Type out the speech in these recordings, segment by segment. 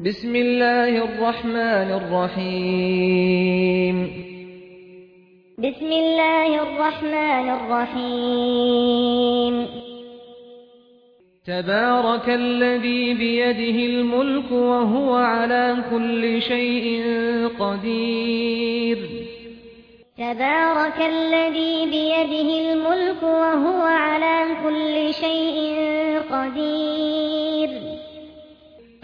بسم الله الرحمن الرحيم بسم الله الرحمن الرحيم تبارك الذي بيده الملك وهو على كل شيء قدير تبارك الذي بيده الملك وهو على كل شيء قدير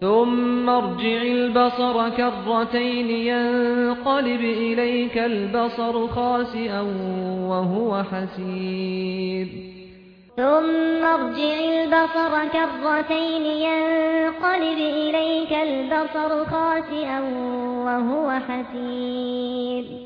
ثم ارجع البصر كرتين ينقلب إليك البصر خاسئا وهو حسير ثم ارجع البصر كرتين ينقلب إليك البصر خاسئا وهو حسير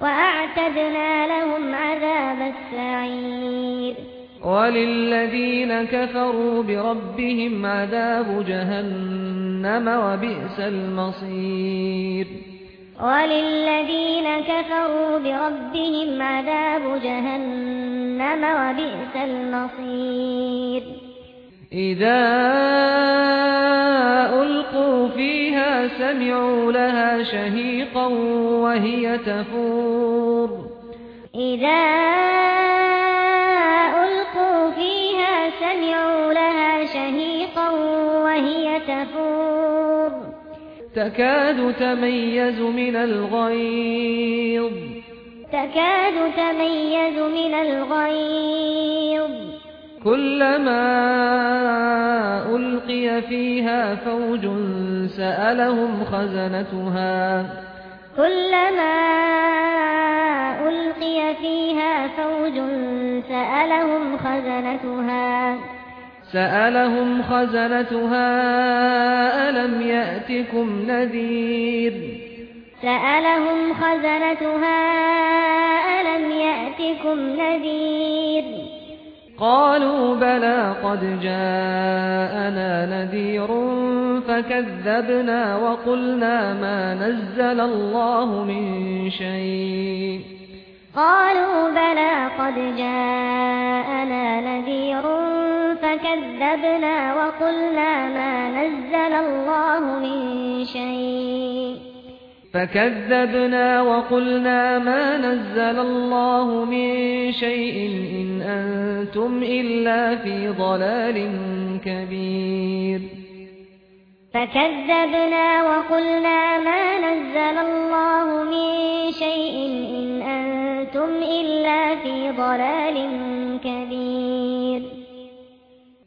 وأعتدنا لهم عذاب السعير. وللذين كفروا بربهم عذاب جهنم وبئس المصير. وللذين كفروا بربهم عذاب جهنم وبئس المصير. إذا ألقوا فيها سمعوا لها شهيقا وهي تفور إذا ألقوا فيها سمعوا لها شهيقا وهي تفور تكاد تميز من الغيظ تكاد تميز من الغيظ كلما ألقي فيها فوج سألهم خزنتها. كلما ألقي فيها فوج سألهم خزنتها. سألهم خزنتها ألم يأتكم نذير؟ سألهم خزنتها ألم يأتكم نذير؟ قالوا بلى قد جاءنا نذير فكذبنا وقلنا ما نزل الله من شيء. قالوا بلى قد جاءنا نذير فكذبنا وقلنا ما نزل الله من شيء. فكذبنا وقلنا ما نزل الله من شيء إن أنتم إلا في ضلال كبير فكذبنا وقلنا ما نزل الله من شيء إن أنتم إلا في ضلال كبير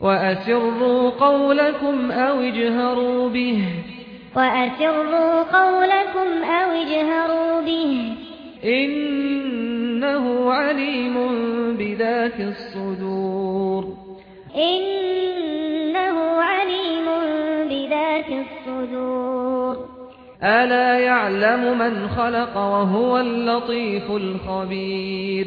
وأسروا قولكم أو اجهروا به وأسروا قولكم أو اجهروا به إنه عليم بذات الصدور إنه عليم بذات الصدور ألا يعلم من خلق وهو اللطيف الخبير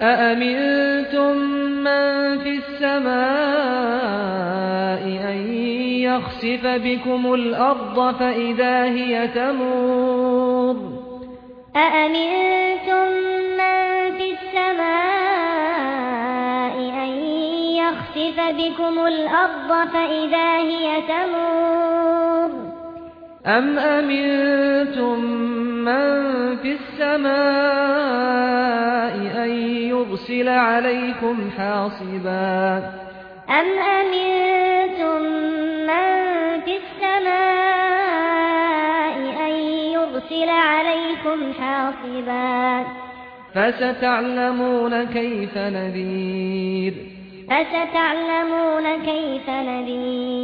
أأمنتم من في السماء أن يخسف بكم الأرض فإذا هي تمور أأمنتم من في السماء أن يخسف بكم الأرض فإذا هي تمور أم أمنتم من في السماء أن يرسل عليكم حاصبا أم أمنتم من في السماء أن يرسل عليكم حاصبا فستعلمون كيف نذير فستعلمون كيف نذير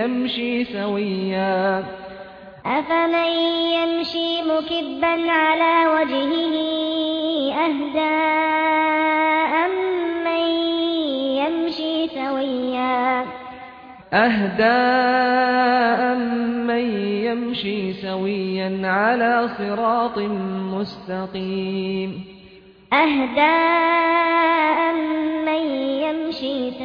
يمشي سويا. أفمن يمشي مكبا على وجهه أهدى أمن يمشي سويا؟ أهدى أمن يمشي سويا على صراط مستقيم. أهدى أمن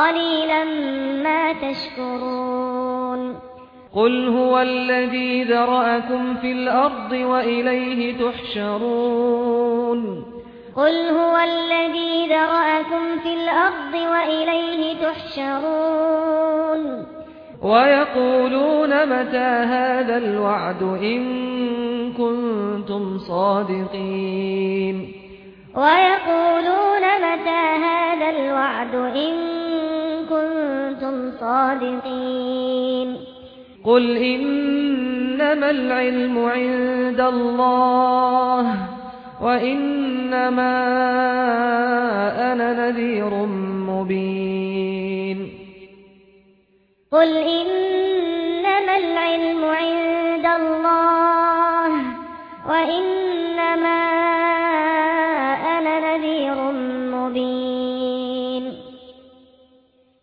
قليلا ما تشكرون. قل هو الذي ذرأكم في الأرض وإليه تحشرون. قل هو الذي ذرأكم في الأرض وإليه تحشرون. ويقولون متى هذا الوعد إن كنتم صادقين. ويقولون متى هذا الوعد إن كنتم صادقين. قل إنما العلم عند الله وإنما أنا نذير مبين. قل إنما العلم عند الله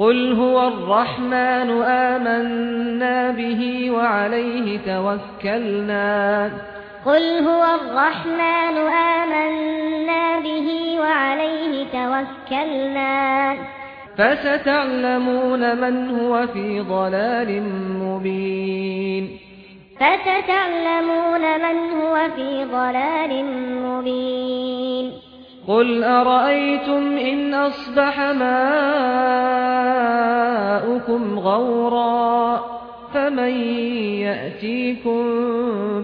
قل هو الرحمن آمنا به وعليه توكلنا. قل هو الرحمن آمنا به وعليه توكلنا. فستعلمون من هو في ضلال مبين. فستعلمون من هو في ضلال مبين. قل أرأيتم إن أصبح ماؤكم غورا فمن يأتيكم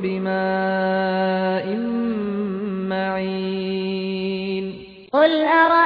بماء معين قل أرأيتم